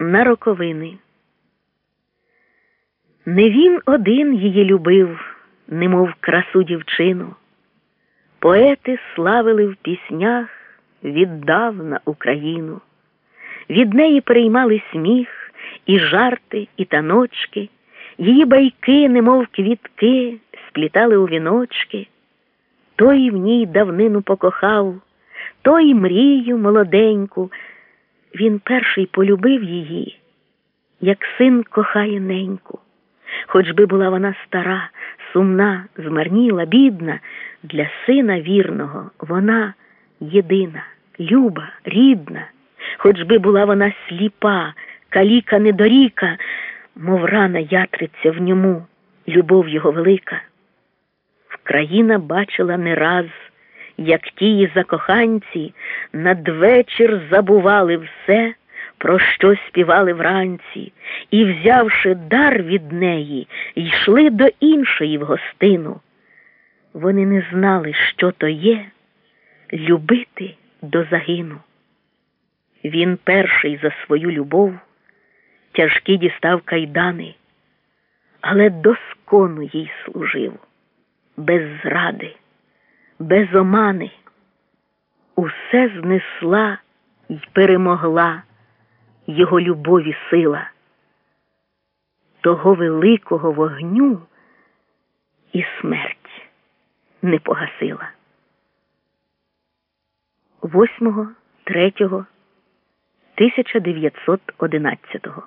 на роковини. Не він один її любив, немов красу дівчину. Поети славили в піснях віддавна Україну. Від неї переймали сміх, і жарти, і таночки, її байки, немов квітки, сплітали у віночки. Той в ній давнину покохав, той мрію молоденьку. Він перший полюбив її, як син кохає неньку. Хоч би була вона стара, сумна, змарніла, бідна, для сина вірного вона єдина, люба, рідна, хоч би була вона сліпа, каліка недоріка, мов рана ятриться в ньому, любов його велика. Вкраїна бачила не раз, як тії закоханці надвечір забували все, про що співали вранці, і, взявши дар від неї, йшли до іншої в гостину. Вони не знали, що то є любити до загину. Він перший за свою любов тяжкі дістав кайдани, але доскону їй служив, без зради, без омани. Усе знесла й перемогла його любові сила, того великого вогню і смерть не погасила. 8.3.1911